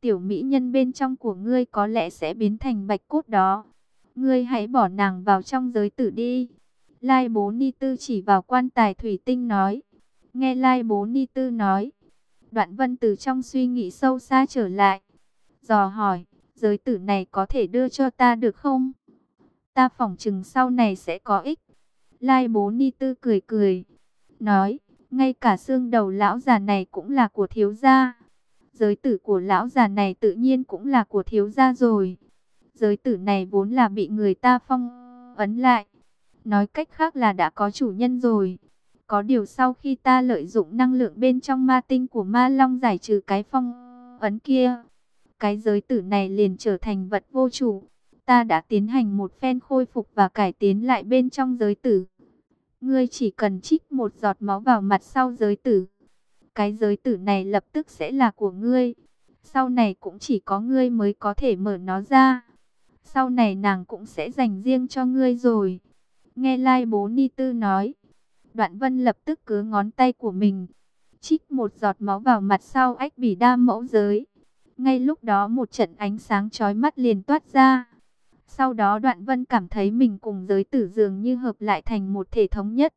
tiểu mỹ nhân bên trong của ngươi có lẽ sẽ biến thành bạch cốt đó. Ngươi hãy bỏ nàng vào trong giới tử đi. Lai bố ni tư chỉ vào quan tài thủy tinh nói. Nghe Lai bố ni tư nói. Đoạn vân từ trong suy nghĩ sâu xa trở lại. Dò hỏi, giới tử này có thể đưa cho ta được không? Ta phỏng chừng sau này sẽ có ích. Lai bố ni tư cười cười. Nói, ngay cả xương đầu lão già này cũng là của thiếu gia. Giới tử của lão già này tự nhiên cũng là của thiếu gia rồi. Giới tử này vốn là bị người ta phong ấn lại. Nói cách khác là đã có chủ nhân rồi. Có điều sau khi ta lợi dụng năng lượng bên trong ma tinh của ma long giải trừ cái phong ấn kia. Cái giới tử này liền trở thành vật vô chủ. Ta đã tiến hành một phen khôi phục và cải tiến lại bên trong giới tử. Ngươi chỉ cần trích một giọt máu vào mặt sau giới tử. Cái giới tử này lập tức sẽ là của ngươi. Sau này cũng chỉ có ngươi mới có thể mở nó ra. Sau này nàng cũng sẽ dành riêng cho ngươi rồi. Nghe Lai bố Ni Tư nói. Đoạn vân lập tức cứ ngón tay của mình. Trích một giọt máu vào mặt sau ách bỉ đa mẫu giới. Ngay lúc đó một trận ánh sáng chói mắt liền toát ra. Sau đó đoạn vân cảm thấy mình cùng giới tử dường như hợp lại thành một thể thống nhất.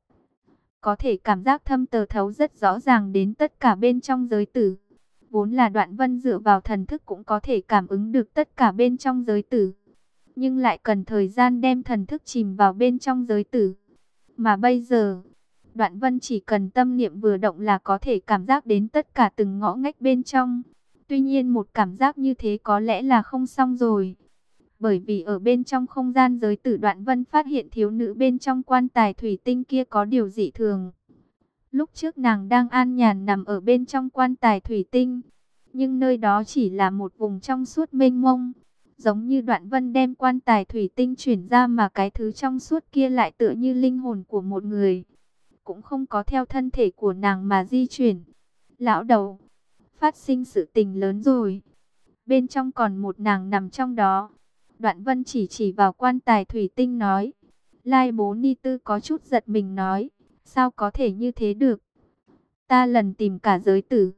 Có thể cảm giác thâm tờ thấu rất rõ ràng đến tất cả bên trong giới tử. Vốn là đoạn vân dựa vào thần thức cũng có thể cảm ứng được tất cả bên trong giới tử. Nhưng lại cần thời gian đem thần thức chìm vào bên trong giới tử. Mà bây giờ, Đoạn vân chỉ cần tâm niệm vừa động là có thể cảm giác đến tất cả từng ngõ ngách bên trong. Tuy nhiên một cảm giác như thế có lẽ là không xong rồi. Bởi vì ở bên trong không gian giới tử đoạn vân phát hiện thiếu nữ bên trong quan tài thủy tinh kia có điều dị thường. Lúc trước nàng đang an nhàn nằm ở bên trong quan tài thủy tinh. Nhưng nơi đó chỉ là một vùng trong suốt mênh mông. Giống như đoạn vân đem quan tài thủy tinh chuyển ra mà cái thứ trong suốt kia lại tựa như linh hồn của một người. Cũng không có theo thân thể của nàng mà di chuyển. Lão đầu, phát sinh sự tình lớn rồi. Bên trong còn một nàng nằm trong đó. Đoạn vân chỉ chỉ vào quan tài thủy tinh nói. Lai bố ni tư có chút giật mình nói. Sao có thể như thế được? Ta lần tìm cả giới tử.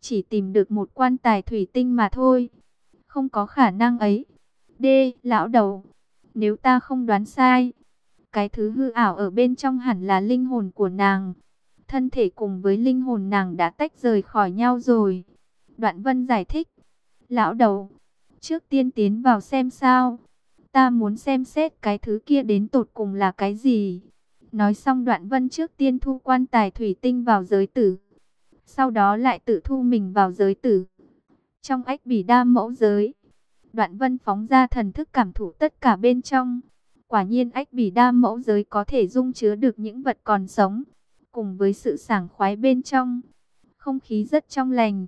Chỉ tìm được một quan tài thủy tinh mà thôi. Không có khả năng ấy. D. Lão đầu. Nếu ta không đoán sai. Cái thứ hư ảo ở bên trong hẳn là linh hồn của nàng. Thân thể cùng với linh hồn nàng đã tách rời khỏi nhau rồi. Đoạn vân giải thích. Lão đầu. Trước tiên tiến vào xem sao. Ta muốn xem xét cái thứ kia đến tột cùng là cái gì. Nói xong đoạn vân trước tiên thu quan tài thủy tinh vào giới tử. Sau đó lại tự thu mình vào giới tử. Trong ách bỉ đa mẫu giới. Đoạn vân phóng ra thần thức cảm thụ tất cả bên trong. Quả nhiên ách bỉ đa mẫu giới có thể dung chứa được những vật còn sống. Cùng với sự sảng khoái bên trong. Không khí rất trong lành.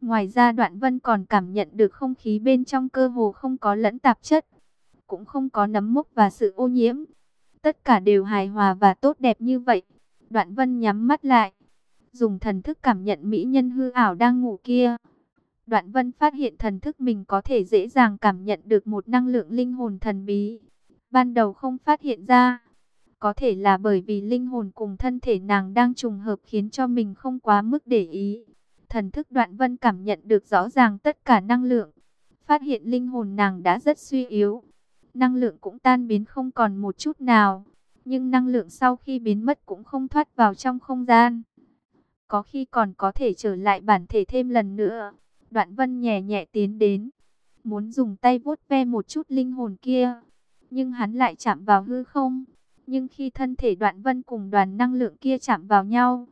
Ngoài ra đoạn vân còn cảm nhận được không khí bên trong cơ hồ không có lẫn tạp chất. Cũng không có nấm mốc và sự ô nhiễm. Tất cả đều hài hòa và tốt đẹp như vậy. Đoạn vân nhắm mắt lại. Dùng thần thức cảm nhận mỹ nhân hư ảo đang ngủ kia. Đoạn vân phát hiện thần thức mình có thể dễ dàng cảm nhận được một năng lượng linh hồn thần bí. Ban đầu không phát hiện ra. Có thể là bởi vì linh hồn cùng thân thể nàng đang trùng hợp khiến cho mình không quá mức để ý. Thần thức đoạn vân cảm nhận được rõ ràng tất cả năng lượng. Phát hiện linh hồn nàng đã rất suy yếu. Năng lượng cũng tan biến không còn một chút nào. Nhưng năng lượng sau khi biến mất cũng không thoát vào trong không gian. Có khi còn có thể trở lại bản thể thêm lần nữa. Đoạn vân nhẹ nhẹ tiến đến. Muốn dùng tay vuốt ve một chút linh hồn kia. Nhưng hắn lại chạm vào hư không. Nhưng khi thân thể đoạn vân cùng đoàn năng lượng kia chạm vào nhau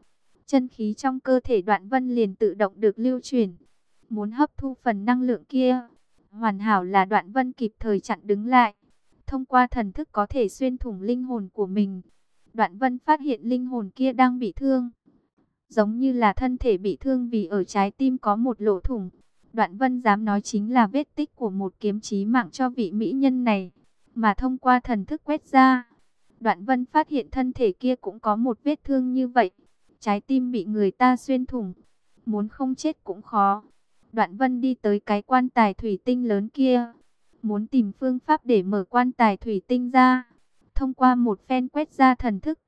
chân khí trong cơ thể đoạn vân liền tự động được lưu chuyển. Muốn hấp thu phần năng lượng kia, hoàn hảo là đoạn vân kịp thời chặn đứng lại. Thông qua thần thức có thể xuyên thủng linh hồn của mình. Đoạn vân phát hiện linh hồn kia đang bị thương. Giống như là thân thể bị thương vì ở trái tim có một lỗ thủng. Đoạn vân dám nói chính là vết tích của một kiếm chí mạng cho vị mỹ nhân này. Mà thông qua thần thức quét ra, đoạn vân phát hiện thân thể kia cũng có một vết thương như vậy trái tim bị người ta xuyên thủng, muốn không chết cũng khó. Đoạn vân đi tới cái quan tài thủy tinh lớn kia, muốn tìm phương pháp để mở quan tài thủy tinh ra. Thông qua một phen quét ra thần thức,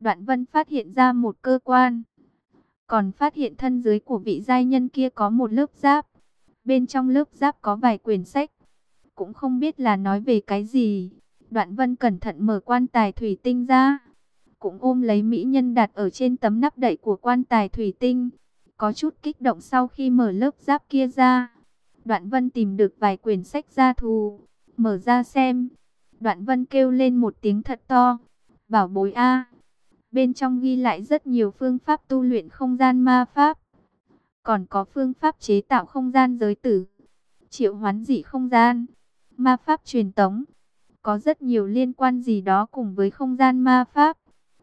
đoạn vân phát hiện ra một cơ quan. Còn phát hiện thân dưới của vị giai nhân kia có một lớp giáp. Bên trong lớp giáp có vài quyển sách. Cũng không biết là nói về cái gì. Đoạn vân cẩn thận mở quan tài thủy tinh ra cũng ôm lấy mỹ nhân đặt ở trên tấm nắp đậy của quan tài thủy tinh. Có chút kích động sau khi mở lớp giáp kia ra. Đoạn vân tìm được vài quyển sách gia thù, mở ra xem. Đoạn vân kêu lên một tiếng thật to, bảo bối A. Bên trong ghi lại rất nhiều phương pháp tu luyện không gian ma pháp. Còn có phương pháp chế tạo không gian giới tử, triệu hoán dị không gian, ma pháp truyền tống. Có rất nhiều liên quan gì đó cùng với không gian ma pháp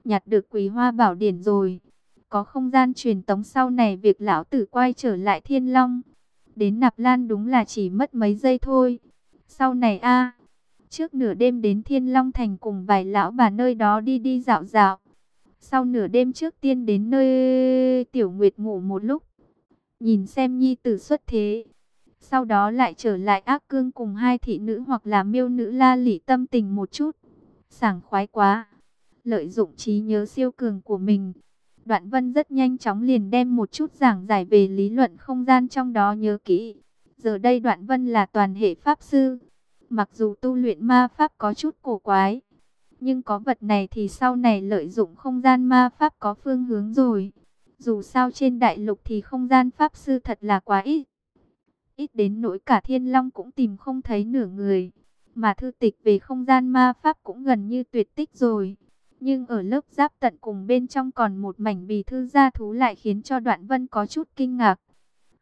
nhặt được quý hoa bảo điển rồi. Có không gian truyền tống sau này việc lão tử quay trở lại thiên long. Đến nạp lan đúng là chỉ mất mấy giây thôi. Sau này a, trước nửa đêm đến thiên long thành cùng vài lão bà nơi đó đi đi dạo dạo. Sau nửa đêm trước tiên đến nơi tiểu nguyệt ngủ một lúc. Nhìn xem nhi tử xuất thế. Sau đó lại trở lại ác cương cùng hai thị nữ hoặc là miêu nữ la lỉ tâm tình một chút. Sảng khoái quá, lợi dụng trí nhớ siêu cường của mình. Đoạn vân rất nhanh chóng liền đem một chút giảng giải về lý luận không gian trong đó nhớ kỹ. Giờ đây đoạn vân là toàn hệ pháp sư. Mặc dù tu luyện ma pháp có chút cổ quái. Nhưng có vật này thì sau này lợi dụng không gian ma pháp có phương hướng rồi. Dù sao trên đại lục thì không gian pháp sư thật là quá ít. Ít đến nỗi cả thiên long cũng tìm không thấy nửa người. Mà thư tịch về không gian ma pháp cũng gần như tuyệt tích rồi. Nhưng ở lớp giáp tận cùng bên trong còn một mảnh bì thư gia thú lại khiến cho đoạn vân có chút kinh ngạc.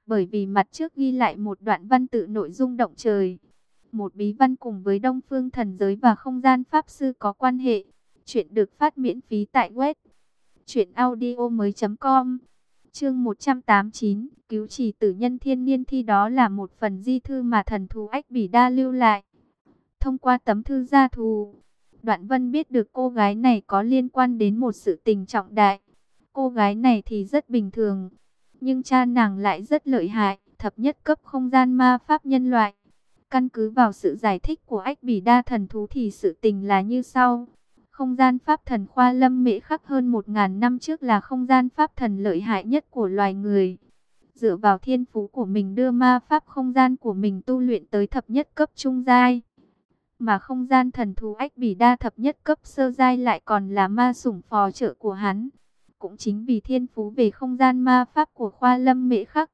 Bởi vì mặt trước ghi lại một đoạn văn tự nội dung động trời. Một bí văn cùng với đông phương thần giới và không gian pháp sư có quan hệ. Chuyện được phát miễn phí tại web. Chuyện audio mới.com Chương 189 Cứu chỉ tử nhân thiên niên thi đó là một phần di thư mà thần thú ách bỉ đa lưu lại. Thông qua tấm thư gia thù, Đoạn Vân biết được cô gái này có liên quan đến một sự tình trọng đại. Cô gái này thì rất bình thường, nhưng cha nàng lại rất lợi hại, thập nhất cấp không gian ma pháp nhân loại. Căn cứ vào sự giải thích của ách bỉ đa thần thú thì sự tình là như sau. Không gian pháp thần khoa lâm mễ khắc hơn 1.000 năm trước là không gian pháp thần lợi hại nhất của loài người. Dựa vào thiên phú của mình đưa ma pháp không gian của mình tu luyện tới thập nhất cấp trung giai mà không gian thần thú ách bỉ đa thập nhất cấp sơ giai lại còn là ma sủng phò trợ của hắn. Cũng chính vì thiên phú về không gian ma pháp của khoa lâm mễ khắc,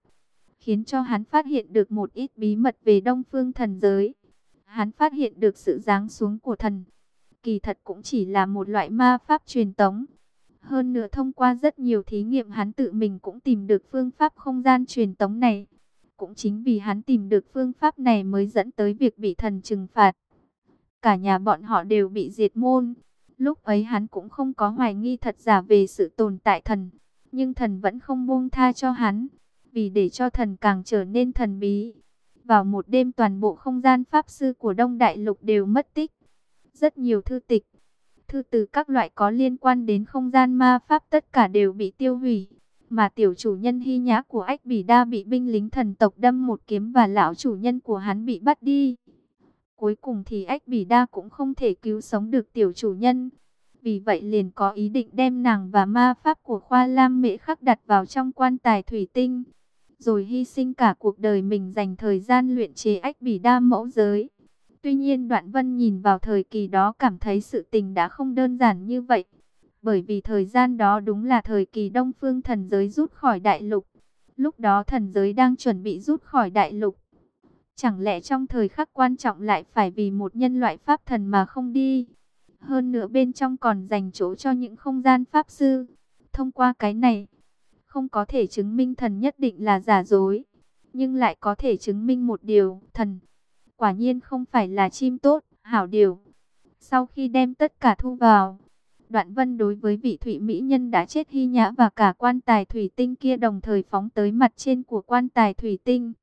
khiến cho hắn phát hiện được một ít bí mật về đông phương thần giới. Hắn phát hiện được sự giáng xuống của thần, kỳ thật cũng chỉ là một loại ma pháp truyền tống. Hơn nữa thông qua rất nhiều thí nghiệm hắn tự mình cũng tìm được phương pháp không gian truyền tống này. Cũng chính vì hắn tìm được phương pháp này mới dẫn tới việc bị thần trừng phạt. Cả nhà bọn họ đều bị diệt môn. Lúc ấy hắn cũng không có hoài nghi thật giả về sự tồn tại thần. Nhưng thần vẫn không buông tha cho hắn. Vì để cho thần càng trở nên thần bí. Vào một đêm toàn bộ không gian pháp sư của Đông Đại Lục đều mất tích. Rất nhiều thư tịch, thư từ các loại có liên quan đến không gian ma pháp tất cả đều bị tiêu hủy. Mà tiểu chủ nhân hy nhã của ách bỉ đa bị binh lính thần tộc đâm một kiếm và lão chủ nhân của hắn bị bắt đi. Cuối cùng thì ách bỉ đa cũng không thể cứu sống được tiểu chủ nhân. Vì vậy liền có ý định đem nàng và ma pháp của khoa lam mễ khắc đặt vào trong quan tài thủy tinh. Rồi hy sinh cả cuộc đời mình dành thời gian luyện chế ách bỉ đa mẫu giới. Tuy nhiên Đoạn Vân nhìn vào thời kỳ đó cảm thấy sự tình đã không đơn giản như vậy. Bởi vì thời gian đó đúng là thời kỳ Đông Phương thần giới rút khỏi đại lục. Lúc đó thần giới đang chuẩn bị rút khỏi đại lục. Chẳng lẽ trong thời khắc quan trọng lại phải vì một nhân loại pháp thần mà không đi? Hơn nữa bên trong còn dành chỗ cho những không gian pháp sư. Thông qua cái này, không có thể chứng minh thần nhất định là giả dối. Nhưng lại có thể chứng minh một điều, thần quả nhiên không phải là chim tốt, hảo điều. Sau khi đem tất cả thu vào, Đoạn Vân đối với vị thủy mỹ nhân đã chết hy nhã và cả quan tài thủy tinh kia đồng thời phóng tới mặt trên của quan tài thủy tinh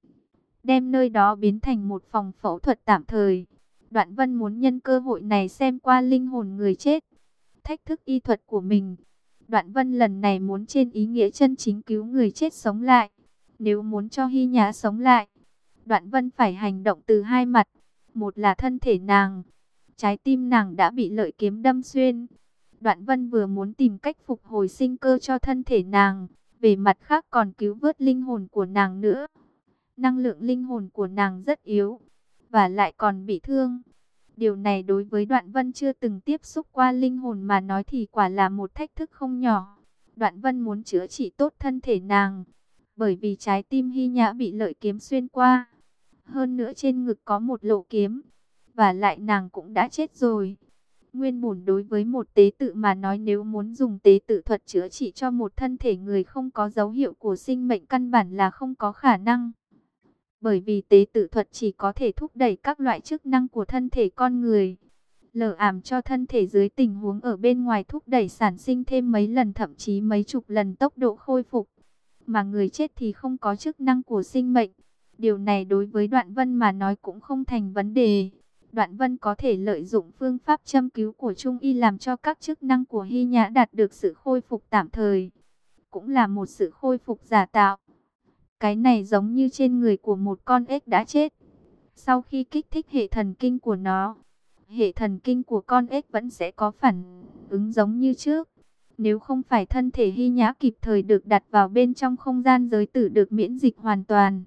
đem nơi đó biến thành một phòng phẫu thuật tạm thời. Đoạn Vân muốn nhân cơ hội này xem qua linh hồn người chết, thách thức y thuật của mình. Đoạn Vân lần này muốn trên ý nghĩa chân chính cứu người chết sống lại. Nếu muốn cho Hy Nhã sống lại, Đoạn Vân phải hành động từ hai mặt. Một là thân thể nàng, trái tim nàng đã bị lợi kiếm đâm xuyên. Đoạn Vân vừa muốn tìm cách phục hồi sinh cơ cho thân thể nàng, về mặt khác còn cứu vớt linh hồn của nàng nữa. Năng lượng linh hồn của nàng rất yếu, và lại còn bị thương. Điều này đối với Đoạn Vân chưa từng tiếp xúc qua linh hồn mà nói thì quả là một thách thức không nhỏ. Đoạn Vân muốn chữa trị tốt thân thể nàng, bởi vì trái tim hy nhã bị lợi kiếm xuyên qua. Hơn nữa trên ngực có một lỗ kiếm, và lại nàng cũng đã chết rồi. Nguyên bổn đối với một tế tự mà nói nếu muốn dùng tế tự thuật chữa trị cho một thân thể người không có dấu hiệu của sinh mệnh căn bản là không có khả năng bởi vì tế tự thuật chỉ có thể thúc đẩy các loại chức năng của thân thể con người. lờ ảm cho thân thể dưới tình huống ở bên ngoài thúc đẩy sản sinh thêm mấy lần thậm chí mấy chục lần tốc độ khôi phục. Mà người chết thì không có chức năng của sinh mệnh. Điều này đối với đoạn vân mà nói cũng không thành vấn đề. Đoạn vân có thể lợi dụng phương pháp châm cứu của Trung Y làm cho các chức năng của Hy Nhã đạt được sự khôi phục tạm thời. Cũng là một sự khôi phục giả tạo. Cái này giống như trên người của một con ếch đã chết. Sau khi kích thích hệ thần kinh của nó, hệ thần kinh của con ếch vẫn sẽ có phản ứng giống như trước. Nếu không phải thân thể hy nhã kịp thời được đặt vào bên trong không gian giới tử được miễn dịch hoàn toàn,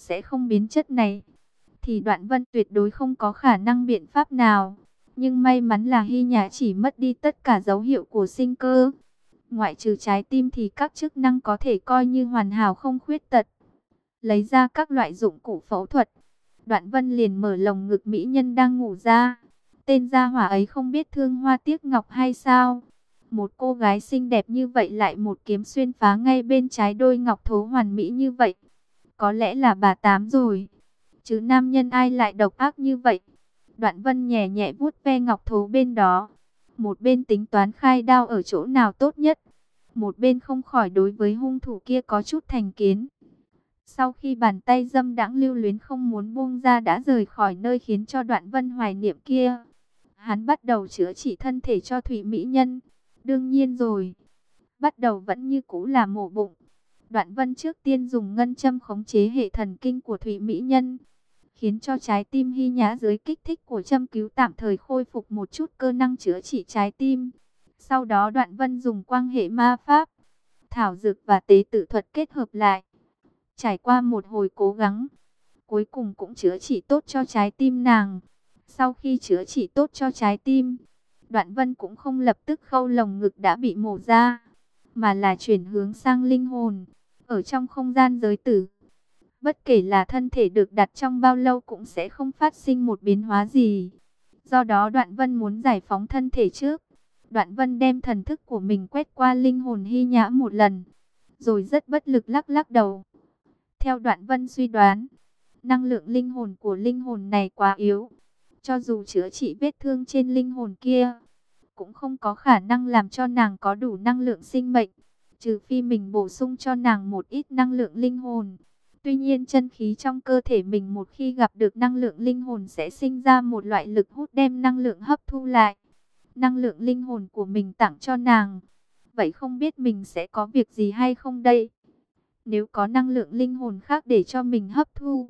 sẽ không biến chất này, thì đoạn vân tuyệt đối không có khả năng biện pháp nào. Nhưng may mắn là hy nhà chỉ mất đi tất cả dấu hiệu của sinh cơ. Ngoại trừ trái tim thì các chức năng có thể coi như hoàn hảo không khuyết tật. Lấy ra các loại dụng cụ phẫu thuật. Đoạn vân liền mở lồng ngực mỹ nhân đang ngủ ra. tên gia hỏa ấy không biết thương hoa tiếc ngọc hay sao? Một cô gái xinh đẹp như vậy lại một kiếm xuyên phá ngay bên trái đôi ngọc thố hoàn mỹ như vậy. Có lẽ là bà Tám rồi. Chứ nam nhân ai lại độc ác như vậy? Đoạn vân nhẹ nhẹ vuốt ve ngọc thố bên đó. Một bên tính toán khai đao ở chỗ nào tốt nhất. Một bên không khỏi đối với hung thủ kia có chút thành kiến. Sau khi bàn tay dâm đãng lưu luyến không muốn buông ra đã rời khỏi nơi khiến cho đoạn vân hoài niệm kia. Hắn bắt đầu chữa trị thân thể cho Thủy Mỹ Nhân. Đương nhiên rồi. Bắt đầu vẫn như cũ là mổ bụng. Đoạn vân trước tiên dùng ngân châm khống chế hệ thần kinh của Thủy Mỹ Nhân. Khiến cho trái tim hy nhã dưới kích thích của châm cứu tạm thời khôi phục một chút cơ năng chữa trị trái tim. Sau đó đoạn vân dùng quang hệ ma pháp, thảo dược và tế tự thuật kết hợp lại. Trải qua một hồi cố gắng, cuối cùng cũng chữa trị tốt cho trái tim nàng. Sau khi chữa trị tốt cho trái tim, đoạn vân cũng không lập tức khâu lồng ngực đã bị mổ ra, mà là chuyển hướng sang linh hồn, ở trong không gian giới tử. Bất kể là thân thể được đặt trong bao lâu cũng sẽ không phát sinh một biến hóa gì. Do đó đoạn vân muốn giải phóng thân thể trước. Đoạn vân đem thần thức của mình quét qua linh hồn hy nhã một lần. Rồi rất bất lực lắc lắc đầu. Theo đoạn vân suy đoán, năng lượng linh hồn của linh hồn này quá yếu. Cho dù chữa trị vết thương trên linh hồn kia, cũng không có khả năng làm cho nàng có đủ năng lượng sinh mệnh. Trừ phi mình bổ sung cho nàng một ít năng lượng linh hồn. Tuy nhiên chân khí trong cơ thể mình một khi gặp được năng lượng linh hồn sẽ sinh ra một loại lực hút đem năng lượng hấp thu lại. Năng lượng linh hồn của mình tặng cho nàng. Vậy không biết mình sẽ có việc gì hay không đây? Nếu có năng lượng linh hồn khác để cho mình hấp thu,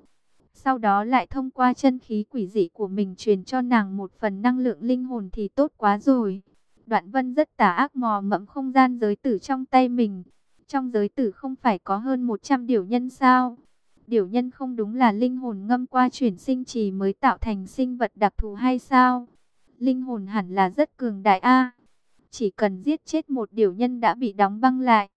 sau đó lại thông qua chân khí quỷ dị của mình truyền cho nàng một phần năng lượng linh hồn thì tốt quá rồi. Đoạn vân rất tà ác mò mẫm không gian giới tử trong tay mình. Trong giới tử không phải có hơn 100 điều nhân sao? Điều nhân không đúng là linh hồn ngâm qua chuyển sinh trì mới tạo thành sinh vật đặc thù hay sao? Linh hồn hẳn là rất cường đại a. Chỉ cần giết chết một điều nhân đã bị đóng băng lại.